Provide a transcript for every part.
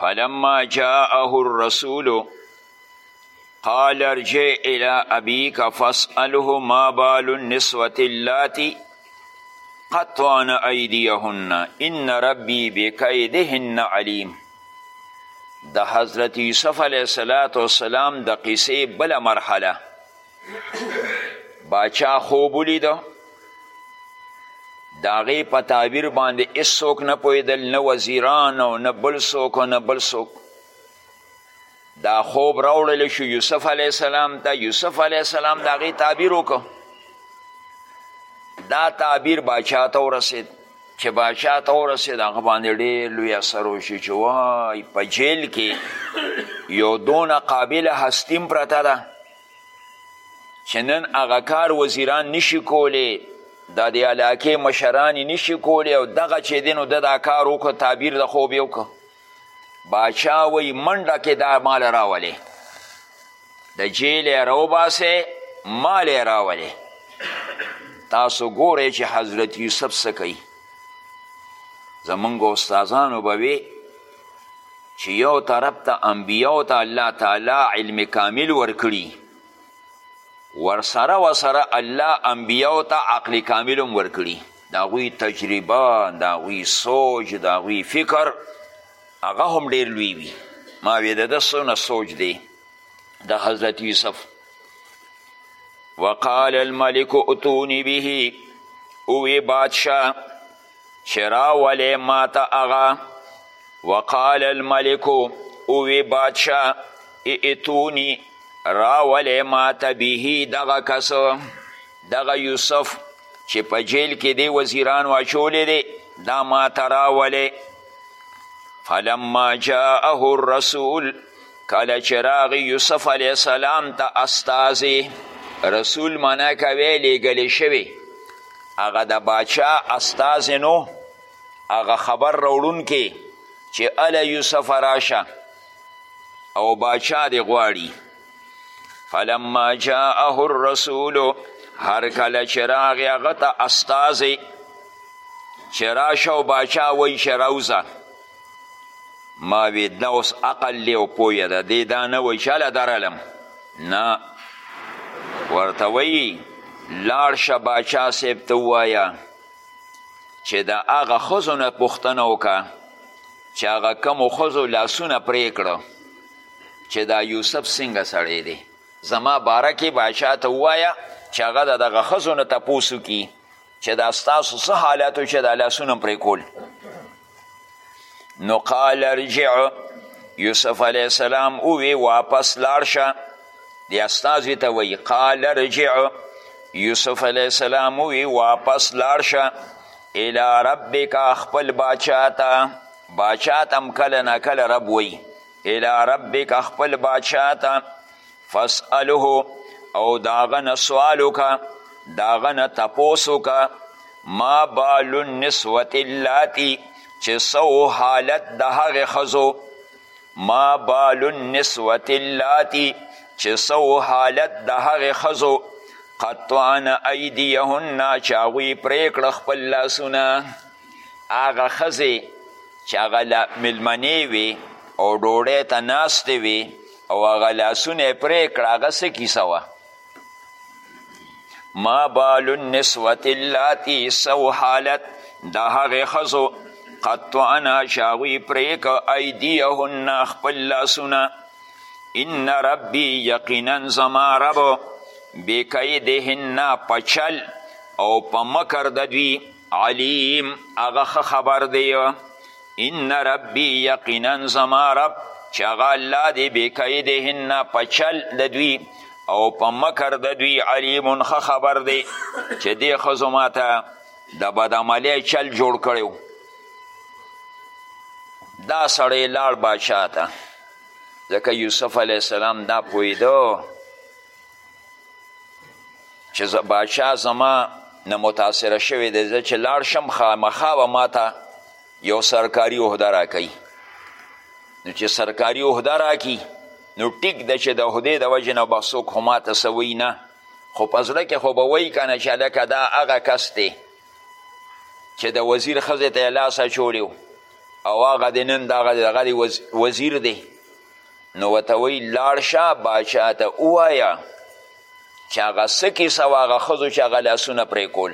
فلما جاءه الرسول قال ارجع إلى أبيك فاسأله ما بال النسوة اللاتي قطعن أيديهن إن ربي بكيدهن عليم د حضرت یوسف علیه السلام د قصې بله مرحله باچا خوب ولیده د هغې په تعبیر باندې هېڅوک نه پوهېدل نه وزیران او نه بل څوک او نه بل څوک دا خوب راوړل شو یوسف علیه السلام ته یوسف علیه السلام د هغې تعبیر وکړو دا تعبیر باچا ته ورسېد چې باچا ته ورسېد هغه باندې ډېر لوی اثر وشي چې وای په جیل کې یو دونه قابله هستیم پرته ده چې نن هغه کار وزیران نشي کولی دا د علاقې مشران یې نشي کولی او دغه چې دی نو ده دا کار وکړو تعبیر د خوب یې وکړو باچا وایي منډه کې دا مال راولې د جیل یې راوباسې مال یې راولې تاسو ګورئ چې حضرت یوسف څه کوي زمونږ استادانو به وی چې یو طرف ته انبیاو ته الله تعالی علم کامل ورکړي ورسره وسره الله انبیاو ته عقل کامل هم ورکړي د هغوی تجربه د هغوی سوچ د هغوی فکر هغه هم ډیر لوی وي ما وې د ده څونه سوچ دی د حضرت یوسف وقال الملک اتونی به اوی بادشاه چې راولې ماته هغه وقال الملک اوی بادشاه ائتونی راولې ماته به دغه کس دغه یوسف چې په جیل کې دی وزیران واچولې دی دا ماته راولې فلما جاءه الرسول کله چې راغی یوسف علیه السلام ته استازی رسول معنا کوی لیږلی شوی هغه د باچا استازی نو هغه خبر راوړونکی چې اله یوسف راشه او باچا دې غواړي فلما جاءه الرسول هر کله چې راغی هغه ته استازی چې راشه او باچا وایي چې راوځه ما وی دا اوس عقل دی او پوهه ده دی دا نه وایي چې هله درلم نه ورته وایي لاړ شه باچا صاحب ته ووایه چې د هغه ښځو نه پوښتنه وکړه چې هغه کومو ښځو لاسونه پرې کړه چې دا یوسف څنګه سړی دی زما باره کې باچا ته ووایه چې هغه د دغه ښځو نه تپوس وکړي چې دا ستاسو څه حالت و چې دا لاسونه پرې کول نو قال ارجع یوسف علیه السلام اووی واپس لاړ شه دی استازوی ته وی قال ارجع یوسف علیه السلام وی واپس لاړ شه الی ربک خپل باچا ته باچا ته هم کله نه کله رب وی الی ربک خپل باچا ته فاسأله او د هغه نه سوال وکړه د هغه نه تپوس وکړه ما بال النسوة اللاتي چې څه حالت د هغې ښځو ما بال النسوة اللاتي چې څه حالت د هغې ښځو قطعن ایدیهن چې هغوی پرې کړه خپل لاسونه هغه ښځې چې هغه میلمنې وي او ډوډۍ ته ناستې وي او هغه لاسونه یې پرې کړه هغه څه کیسه وه ما بال النسوة اللاتی سوحالت د هغې ښځو قطعنا چې هغوی پرې که ایدیهن خپل لاسونه ان ربی یقینا زما رب بکیدهن په چل او په مکر د دوی علیم هغه ښه خبر دی ان ربی یقینا زما رب چې هغه الله دی بکیدهن په چل د دوی او په مکر د دوی علیم ښه خبر دی چې دې ښځو ماته د بدعملۍ چل جوړ کړی دا سړی لاړ باچا ته ځکه یوسف علیه السلام دا پوهېده چې بادشاه زما نه متاثره شوی دی زه چې لاړ شم خامخا به ماته یو سرکاري عهده راکوي نو چې سرکاري عهده راکړي نو ټیک ده چې د عهدې د وجې نه به څوک خو ماته څه وایي نه خو په زړه کې خو به وایي که نه چې هلکه دا هغه کس دی چې د وزیر ښځې ته یې لاس اچولی او هغه د نن دغه دغه وزیر دی نو ورته وایي لاړ شه باچا ته ووایه چې هغه څه کیسه وه هغه ښځو چې هغه لاسونه پرې کول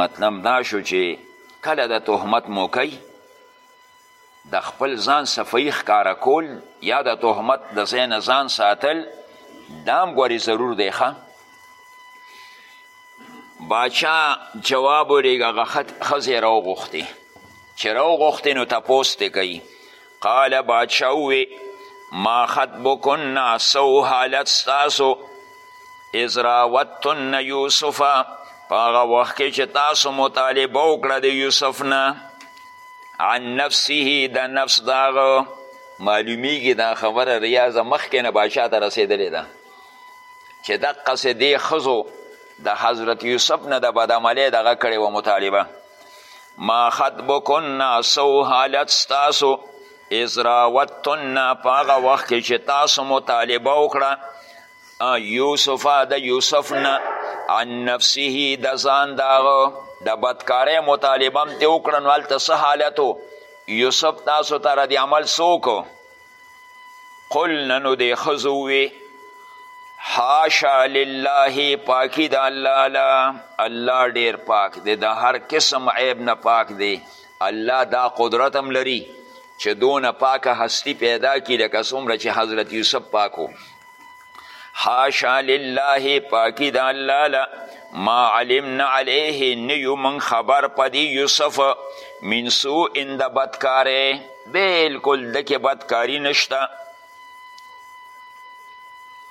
مطلب دا شو چې کله د تهمت موقع د خپل ځان صفایي ښکاره کول یا د تهمت د ځای نه ځان ساتل دا هم ګورې ضرور دی ښه باچا جواب ورېږه هغه ښځې راوغوښتې چې راوغوښتې نو تپوس ترې کوي قال باچا ووې ما خطبکن څه حالت ستاسو اذ راوتن یوسف په هغه وخت کې چې تاسو مطالبه وکړه د یوسف نه عن نفسه د نفس د هغه معلومیږي دا خبره ریاضه مخکې نه باچا ته رسېدلې ده چې دقسې دې ښځو د حضرت یوسف نه د بدعملۍ دغه کړې وه مطالبه ما خطبکن سو حالت ستاسو از راوتن په هغه وخت کې چې تاسو مطالبه وکړه یوسف د یوسف نه عن نفسه د ځان د هغه د بدکارۍ مطالبه هم ترې وکړه نو هلته څه حالت یوسف تاسو ته ردعمل څه وکړو قلن نو دې ښځو ووې حاشا لله پاکی د الله لا الله ډیر پاک دی د هر قسم عیب نه پاک دی الله دا قدرت هم لري چې دونه پاکه هستی پیدا کی لکه څومره چې حضرت یوسف پاکو حاشا لله پاکی د الله له ما علمنا علیه نیو من خبر پدی یوسف من سوء ان د بدکاره بالکل دکې بدکاری نشته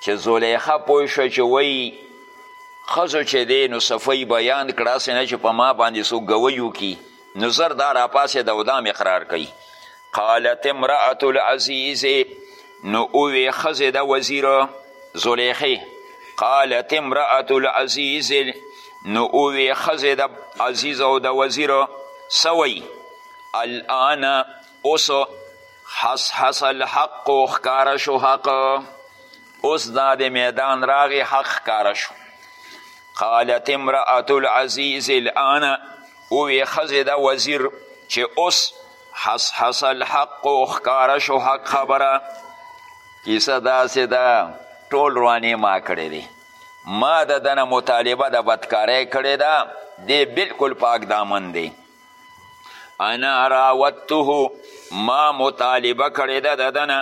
چې زلیخه پوه شو چې وایي ښځو چې دی نو صفی بیان کړه هسې نه چې په ما باندې څوک ګویو کی نو زر دا راپاسېده او دا مقرار کوي قالت امرأة العزیز نو اوی خزه د وزیر زلیخی قالت امرأة العزیز نو اوی خزه د عزیز او د وزیر سوی الان اوس حس حس الحق خکار شو حق اوس دا د میدان راغی حق خکار شو قالت امرأة العزیز الان اوی خزه دا وزیر چې اوس حس حس الحق خکاره شو حق خبره کیسه داسې ده ټول روانې ما کړی دی ما د دنه مطالبه د بدکارۍ کړې ده دی بالکل پاک دامن دی انا راوته ما مطالبه کړې ده د دنه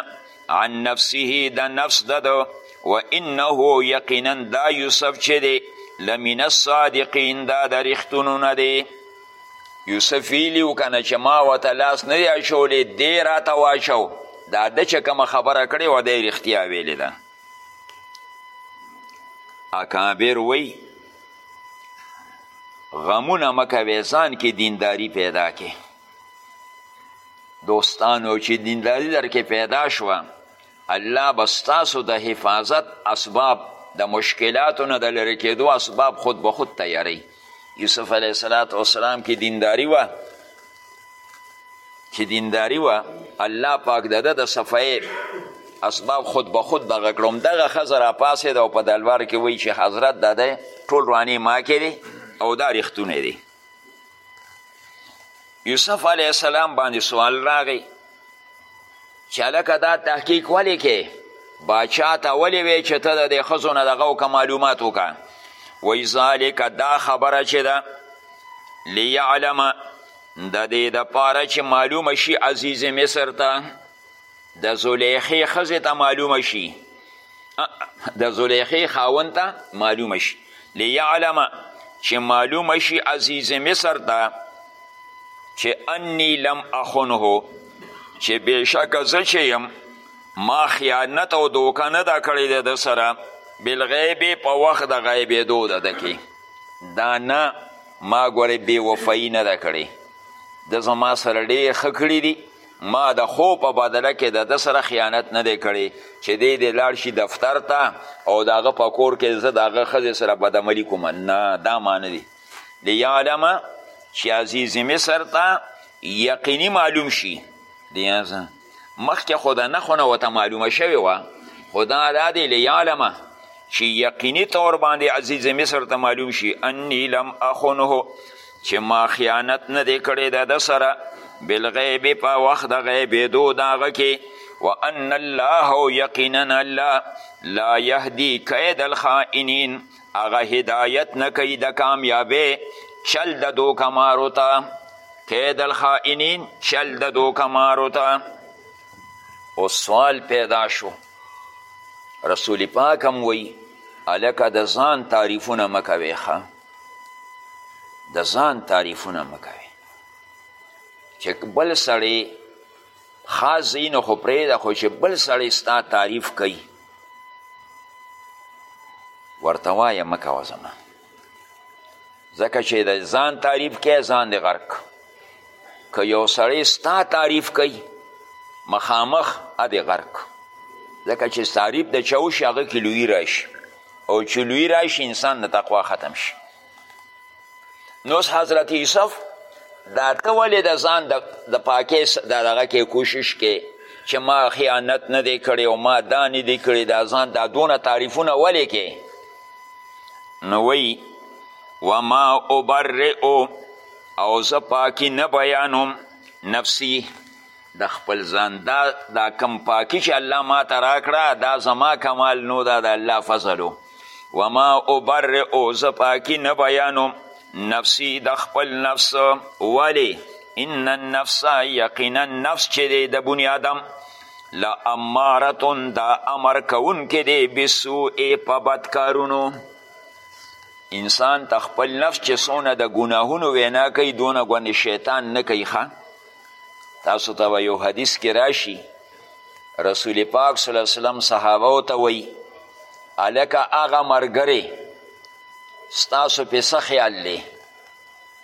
عن نفسه د نفس د ده و انه یقینا دا یوسف چې دی لمن الصادقین دا د رښتونو نه دی یوسف ویلي و کنه چې ما ورته لاس نه دی اچولی دی راته واچو دا ده چې کومه خبره کړې وه دی رښتیا ویلې ده اکابر وی غمونه مکوې ځان کې دینداری پیدا کې دوستانو چې دینداری در کې پیدا شوه الله به ستاسو د حفاظت اسباب د مشکلاتو نه د لرې کېدو اسباب خود به خود تیاری یوسف علیه السلام کې دینداری وه چې دینداری وه الله پاک د ده د صفایې اسباب خود به خود دغه کړم دغه ښځه راپاڅېده او په دلوار کې وایي چې حضرت دا دی ټول رانې ما کې دی او دا رښتونی دی یوسف علیه السلام باندې سوال راغی چې هلکه دا تحقیق ولې کې باچا ته ولې وی چې ته د دې ښځو نه دغه وکړه معلومات وکړه وایي ذالکه دا خبره چې ده لیعلم د دې دپاره چې معلومه شي عزیز مصر ته د زلیخې ښځې ته معلومه شي د زلیخې خاوند ته معلومه شي لیعلم چې معلومه شي عزیز مصر ته چې انی لم اخنه چې بېشکه زه چې یم ما خیانت او دوکه نه ده کړې د ده سره بالغیب په وخت د غیبېدو د ده کې دا نه ما ګورې بېوفایي نه ده کړې ده زما سره ډېر ښه کړي دي ما د خو په بدله کې د ده سره خیانت نه دی کړی چې دی دې لاړ شي دفتر ته او د هغه په کور کې زه د هغه ښځې سره بدعملي کوم نه دا ما نه دی لیعلم چې عزیز مصر ته یقیني معلوم شي دیازه مخکې خو د نښو نه ورته معلومه شوې وه خو دا دا دی لیعلمه چې یقیني طور باندې عزیز مصر ته معلوم شي انی لم اخنه چې ما خیانت نه دی کړی د ده سره بالغیب په وخت د غیبېدو د هغه کې و ان الله او یقینا الله لا یهدي کید الخائنین هغه هدایت نه کوي د کامیابې چل د دوکمارو ته کید الخائنین چل د دوکمارو ته او سوال پیدا شو رسول پاک هم وی الکه د ځان تعریفونه مکوي ښه د ځان تعریفونه مه کوي چې بل سړی خاص ځایونه خو پرېږده خو چې بل سړی ستا تعریف کوي ورته وایه مه کوه زما ځکه چې د ځان تعریف کوې ځان دې غرق که یو سړی ستا تعریف کوي مخامخ ادې غرق ځکه چې تعریف د چا وشي هغه کې لویي راشي او چې لوی راشي انسان د تقوا ختم شي نو حضرت یوسف دا ته ولې د ځان د پاکۍ د دغه کې کوشش کې چې ما خیانت نه دی کړی او ما دا نه دی کړی دا ځان دا دونه تعریفونه ولې کې نو وایي وما ابرئ او زه پاکي نه بیانوم نفسي د خپل ځان دا دا کم پاکي چې الله ما ته راکړه دا زما کمال نو دا د الله فضل و وما ابرئ زه پاکي نه بیانوم نفسي د خپل نفس ولې ان النفس یقینا نفس چې دی د بني آدم لا امارتون دا امر کوونکی دی بسوء په بد کارونو انسان ته خپل نفس چې څونه د ګناهونو وینا کوي دونه ګوندې شیطان نه کوي ښه تاسو ته به یو حدیث کې راشي رسول پاک صلی الله علیه وسلم صحابه ته وایي هلکه هغه ملګری ستاسو پې څه خیال دی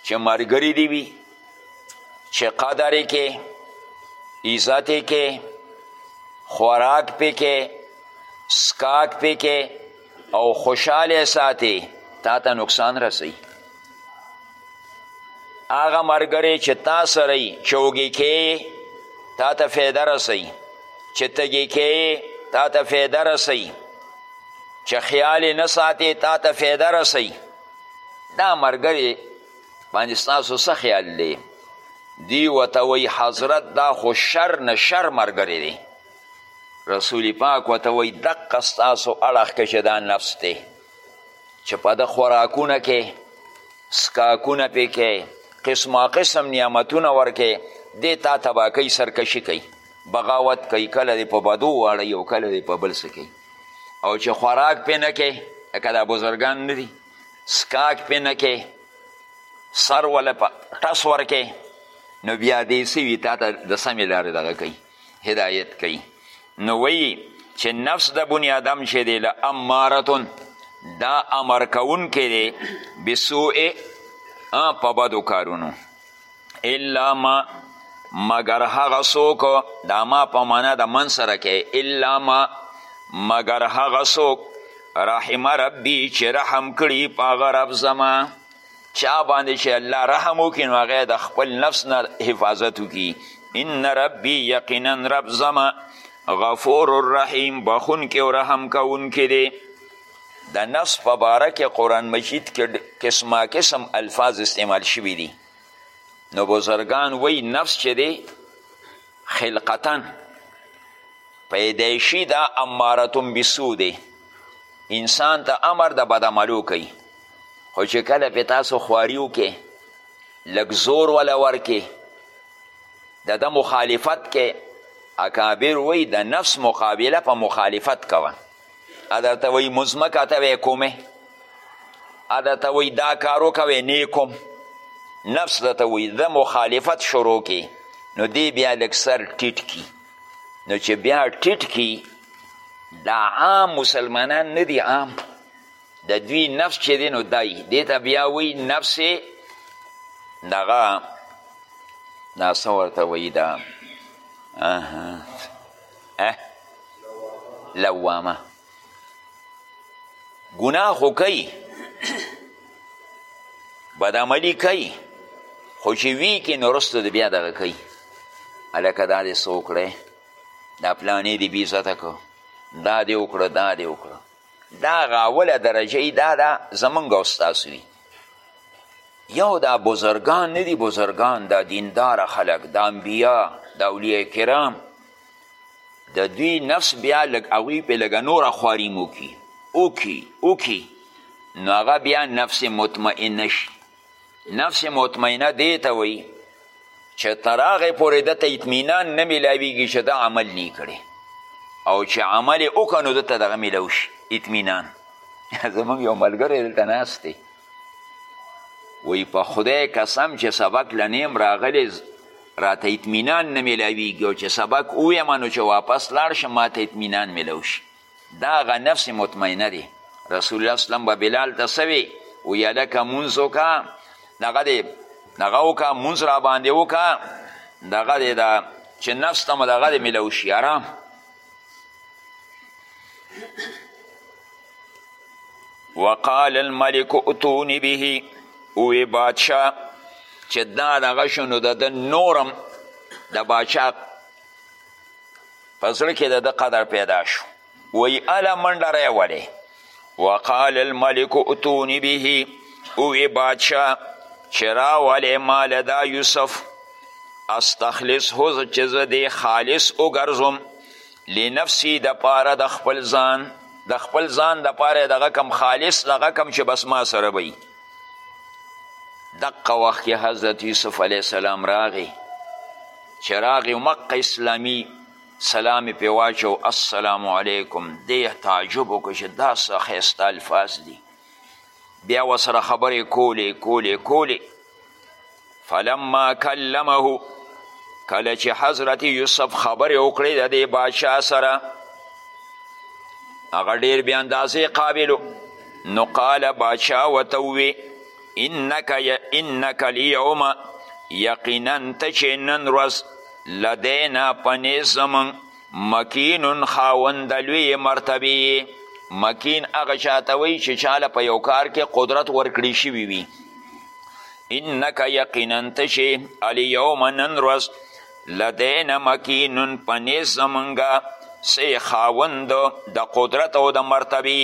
چې ملګری دې وي چې قدر یې کې عزت یې کې خوراک پې کې سکاک پې کې او خوشحاله ساتي تا ته نقصان رسوي هغه مرګری چې تا سره یي چې وږي کې تا ته فایده رسوي چې تږي کې تا ته فایده رسوي چې خیال یې نه ساتې تا ته فایده رسوي دا مرګری باندې ستاسو څه خیال دی دی ورته وایي حضرت دا خو شر نه شر مرګری دی رسول پاک ورته وایي دقه ستاسو اړخ کې چې دا نفس دی چې په د خوراکونه کې سکاکونه پې کې قسما قسم نعمتونه ورکې دې تا تباه کوي سرکشي کوي بغاوت کوي کله دې په بدو واړوي او کله دې په بل څه کوي او چې خوراک پې نه کې لکه دا بزرګان نه دي سکاک پې نه کې سر وله په ټس ورکې نو بیا دې سوي تا ته د سمې لارې دغه کوي هدایت کوي نو وایي چې نفس د بني آدم چې دی له امارتون دا امر کوونکی دی بسوء په بدو کارونو الا ما مگر هغه څوک دا ما په معنا د من سره کې الا ما مگر هغه څوک رحم ربی چې رحم کړي په هغه رب زما چا باندې چې الله رحم وکړي نو هغه د خپل نفس نه حفاظت وکړي ان ربي یقینا رب زما غفور الرحیم بخونکی او رحم کوونکی دی د نفس په باره کې قرآن مجید کې قسما قسم الفاظ استعمال شوي دي نو بزرگان وی نفس چې دی خلقتا پیدایشي دا امارتون بسو دی انسان ته امر د بدعملو کوي خو چې کله پې تاسو خواري وکې لږ زور وله ورکې د ده مخالفت کې اکابر وی د نفس مقابله په مخالفت کوه ادرته وی مزمکه ته وی کومه ادرته وی دا کارو کوي نه کوم نفس درته وی د مخالفت شروع کی نو دی بیا لږ سر ټیټ کی نو چې بیا ټیټ کی دا عام مسلمانان نه دی عام د دوی نفس چې دی نو دای دې ته بیا وایي نفس دغه دا څه ورته وایي دا لوامه ګناه خو کوي بدعملي کوي خو چې وی کې نو وروسته د بیا دغه کوي هلکه دا دې څه وکړی دا پلانې دې بې عزته کړو دا دې وکړه دا دې وکړه دا غاوله درجه یې دا ده زمونږ او ستاسو وي یو دا بزرګان نه دي بزرګان دا دینداره خلک دا انبیا دا اولیاء کرام د دوی نفس بیا لږ هغوی پې لږه نوره خواریم وکړي وکړي وکړي نو هغه بیا نفس مطمئنه شي نفس مطمئنه دې ته وایي چې تر هغې پورې ده ته اطمینان نه میلاویږي چې ده عمل نه کړي او چې عمل یې وکړه نو ده ته دغه میلاو شي اطمینان زموږ یو ملګری دلته ناست دی وایي په خدای قسم چې سبق له نیم راغلی راته اطمینان نه میلاویږي او چې سبق ووایم نو چې واپس لاړ شم ماته اطمینان میلاو شي دا غا نفس مطمئنه دی رسول الله اسلام به بلال ته سوی و یلکه مونځ وکا دغه دی دغه وکا مونځ را باندې وکا دغه دی دا چې نفس ته مو دغه دی ملو شي آرام وقال الملک اتونی به اوی بادشاه چې دا دغه شنو د نورم د باچا په زړه کې د ده قدر پیدا شو وی اله منډه راولی وقال الملک اتونی به اوی بادشاه چې راولی مال دا یوسف استخلص هو چې زه دې خالص وګرځوم لنفسی د پاره د خپل ځان د خپل ځان د پاره دغه کم خالص دغه کم چې بس ما سره وي دقه وخت کې حضرت یوسف علیه السلام راغی چې راغی مقه اسلامي سلام یې پرې واچو السلام علیکم دی تعجب وکړو چې دا څه ښایسته الفاظ دي بیا ورسره خبرې کولې کولې کولې فلما کلمه کله چې حضرت یوسف خبرې وکړې د دې بادشاه سره هغه ډیر بې اندازې قابلو نو قال بادشاه ورته ووې انک انک الیوم یقینا ته چې نن ورځ لدینا په نیز زموږ مکین خاوند لوی مرتبه مکین هغه چاته وایي چې چاله په یو کار کې قدرت ورکړی شوی وي انک یقینا ته چې الیوم نن ورځ لدینا مکینون په نیز زمونږه سی خاوند د قدرت او د مرتبی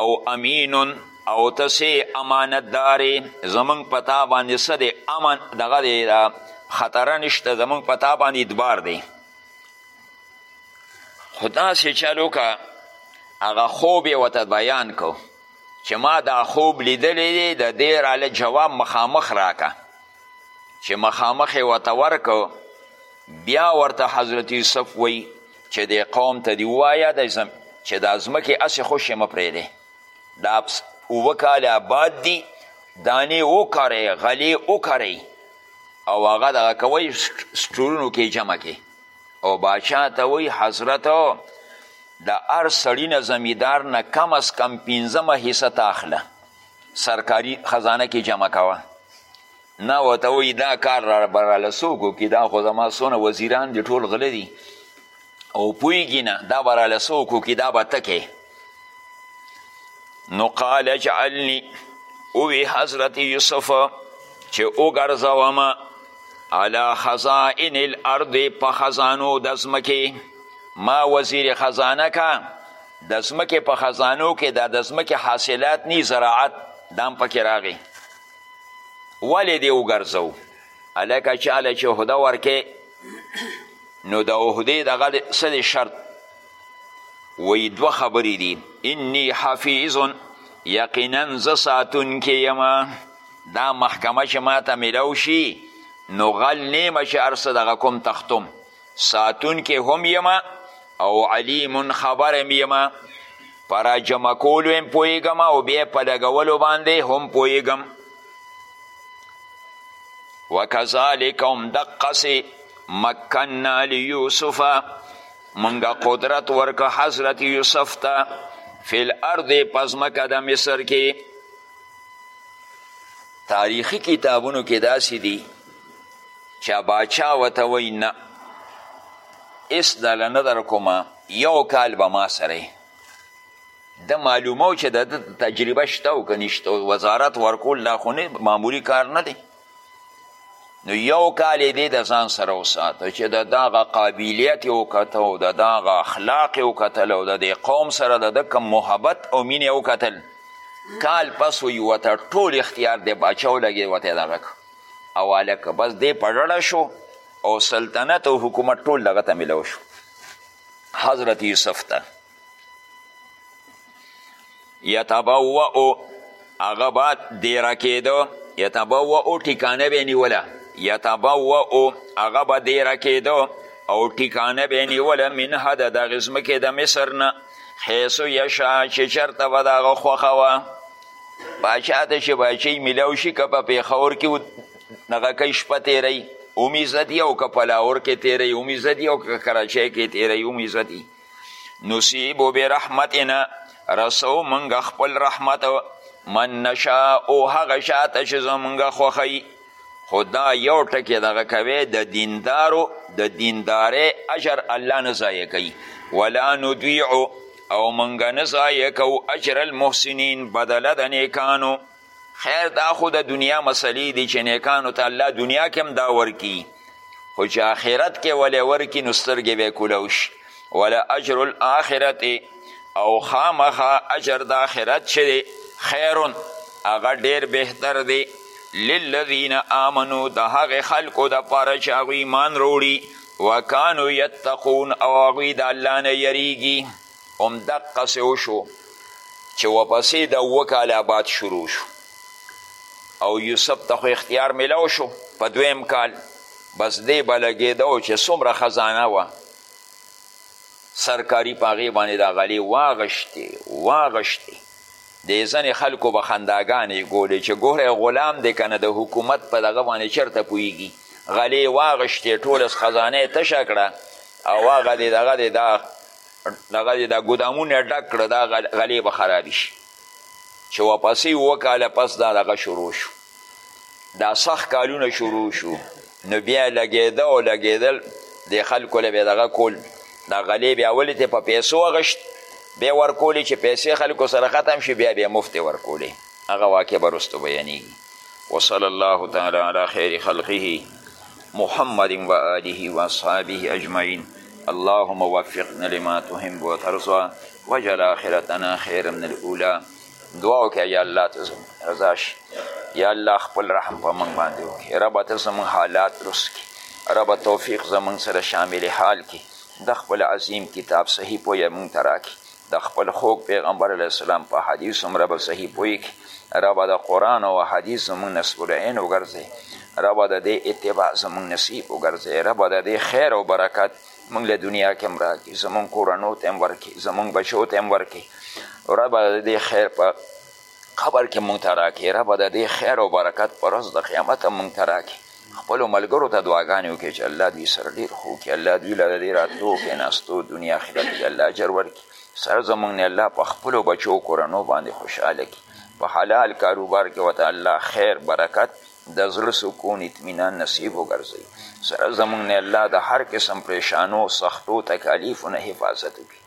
او امینون او ته سی امانتداری زمونږ په تا باندې څه دی امن دغه دی دا خطره نشته زمونږ په تا باندې ادبار دی خو داسې چل وکړه هغه خوب یې ورته بیان کو چې ما دا خوب لیدلی دی د دې راله جواب مخامخ راکه چې مخامخ یې ورته ورکو بیا ورته حضرت یوسف وی چې د قوم ته دی ووایه چې دا ځمکې هسې خوشې مه پرېږدی دا اووه کاله آباد دي دانې وکرئ غلې وکرئ او هغه دغه کوئ سټورونو کې جمع کې او باچا ته وی حضرت د هر سړی نه زمیدار نه کم از کم پنځمه حصه ته اخله سرکاري خزانه کې جمع کوه نه ورته وایي دا کار راله څوک وکړي دا خو زما څونه وزیران دي ټول غله دي او پوهېږي نه دا به راله څوک وکړي دا به ته نو قال اجعلني اوی حضرت یوسف چې وګرځوم علی خزائن الارض په خزانو د ځمکې ما وزیر خزانه کا د ځمکې په خزانو کې دا د ځمکې حاصلات نی زراعت دام پکې راغی ولې دې وګرځو هلکه چاله چې عهده ورکې نو د عهدې دغه څه شرط وی دوه خبری دی انی حفیظ یقینا زه ساتونکی یم دا محکمه چې ماته میلاو شي نو غل نیمه چې هر څه دغه کوم تختم ساتونکی هم یم او علیم خبر هم یم په راجمع کولو هم پوهېږم او بیا په لګولو باندې هم پوهېږم وکذالک هم دقسې مکننا لیوسفه منګه قدرت ورکه حضرت یوسف ته فی الارض پزمکه د مصر کې تاریخی کتابونو کې داسې دي چا باچا وته وی نه اس دله نه در کومه یو کال به ما سره د معلومو چې د تجربه شته او که نشته وزارت ورکول دا خو نه معمولي کار نه دی نو یو کال یې د ځان سره وساته چې د دغه قابلیت یې وکته او د دغه اخلاق یې وکتل او د دې قوم سره د ده کوم محبت او مینې یې وکتل کال پس وي ورته ټول اختیار د باچا ولګېد ورته دغه کړ او هلکه بس دی په ړړه شو او سلطنت او حکومت ټول دغه ته میلاو شو حضرت یوسف ته یتبوؤ هغه به دیره کېده یتبوؤ ټیکانه به یې نیوله یتبوؤ هغه به دیره کېده او ټیکانه به یې نیوله منها د دغې ځمکې د مصر نه حیث یشا چې چېرته به د هغه خوښه وه باچا ته چې باچۍ میلاو شي که په پېښور کې دغه کوي شپه تېروي اومیزدي او که په لاهور کې تېروي اومیزدي او که کراچۍ کې تېروي اومیزدي نصیب برحمتنا رسو منګه خپل رحمت من نشا او هغه شاته چې زمونږ خوښوي خو دا یو ټکی دغه کوي د دیندارو د دیندارۍ اجر الله نه ضایع کوي ولا نضیع او منګه نه ضایع کوو اجر المحسنین بدله د نیکانو خیر دا خو د دنیا مسلې دي چې نیکانو ته الله دنیا کې هم دا ورکي خو چې آخرت کې ولې ورکي نو سترګې به یې کولو شي وله اجر الاخرت او خامخا اجر د آخرت چې دی خیرون هغه ډیر بهتر دی للذین آمنو د هغې خلکو دپاره چې هغوی ایمان روړي وکانو یتقون او هغوی د الله نه یریږي هم دقسې وشو چې وپسې د اووه کاله بعد شروع شو او یوسف ته خو اختیار میلاو شو په دویم کال بس دی به لګېده چې څومره خزانه وه سرکاري په هغې باندې دا غلې واغشتې واغشتې د ځنې خلکو به خنداګانې ګولې چې ګوره غلام دی که نه د حکومت په دغه باندې چېرته پوهېږي غلې واغشتې ټوله خزانه یې تشه کړه او هغه دې دغه دې دا دغه دا ګودامونه ډک کړه دا غلې به خراب شي چې واپسې اووه کاله پس دا دغه شروع شو دا سخت کالونه شروع شو نو بیا لګېده او لګېدل د خلکو له به دغه کول دا غلې بیا ولې ته په پیسو اغشت بیا ورکولې چې پیسې خلکو سره ختم شي بیا بیا مفتې ورکولې هغه واقع به رستو بیانیږي وصلی الله تعالی علی خیر خلقه محمد و آله و اصحابه اجمعین اللهم وفقنا لما تحب وترضى وجل آخرتنا خیر من الاولا دعا وکړه یا الله ته زموږ رضا شي یا الله خپل رحم په موږ باندې وکړي ربه ته زموږ حالات درست کړي رب توفیق زمونږ سره شامل حال کی د خپل عظیم کتاب صحیح پوهه مونږ ته راکړي د خپل خوږ پیغمبر علیه السلام په حدیث هم ربه صحیح پوهېږي ربه د قرآن او حدیث زموږ نصب العین وګرځې ربه د دې اتباع زموږ نصیب وګرځې ربه د دې خیر او برکت موږ له دنیا کې هم راکړي زموږ کورنو ته هم ورکړي زموږ بچو ته هم ورکړي ربه د دې خیر په قبر کې مونږ ته راکې ربه د دې خیر او برکت پر ورځ د قیامت هم مونږ ته راکې خپلو ملګرو ته دعاګانې وکړي چې الله دوی سره ډېر ښه وکړي الله دوی له د دې راتلو کېناستو دنیا آخرت کې الله اجر ورکړي سره زمونږ نه الله په خپلو بچو کورنو باندې خوشحاله کړي په حلال کاروبار کې ورته الله خیر برکت د زړه سکون اطمینان نصیب وګرځوي سره زمونږ نه الله د هر قسم پریشانو سختو تکالیفو نه حفاظت وکړي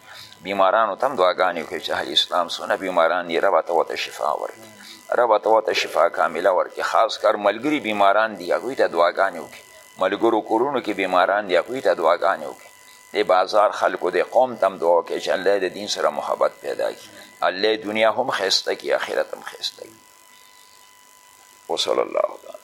بیمارانو تم دعاګانې وکړي چې هی اسلام سونه بیماران دي ربه ته ورته شفا ورکړي ربه ته ورته شفا کامله ورکړي خاص کر ملګري بیماران دي هغوی ته دعاګانې وکړي ملګرو کورونو کې بیماران دي هغوی ته دعاګانې وکړي د بازار خلکو د قوم تم دعا وکړي چې الله د دین سره محبت پیدا کړي الله دنیا هم ښایسته کړي آخرت هم ښایسته کړي وصلی الله تعالی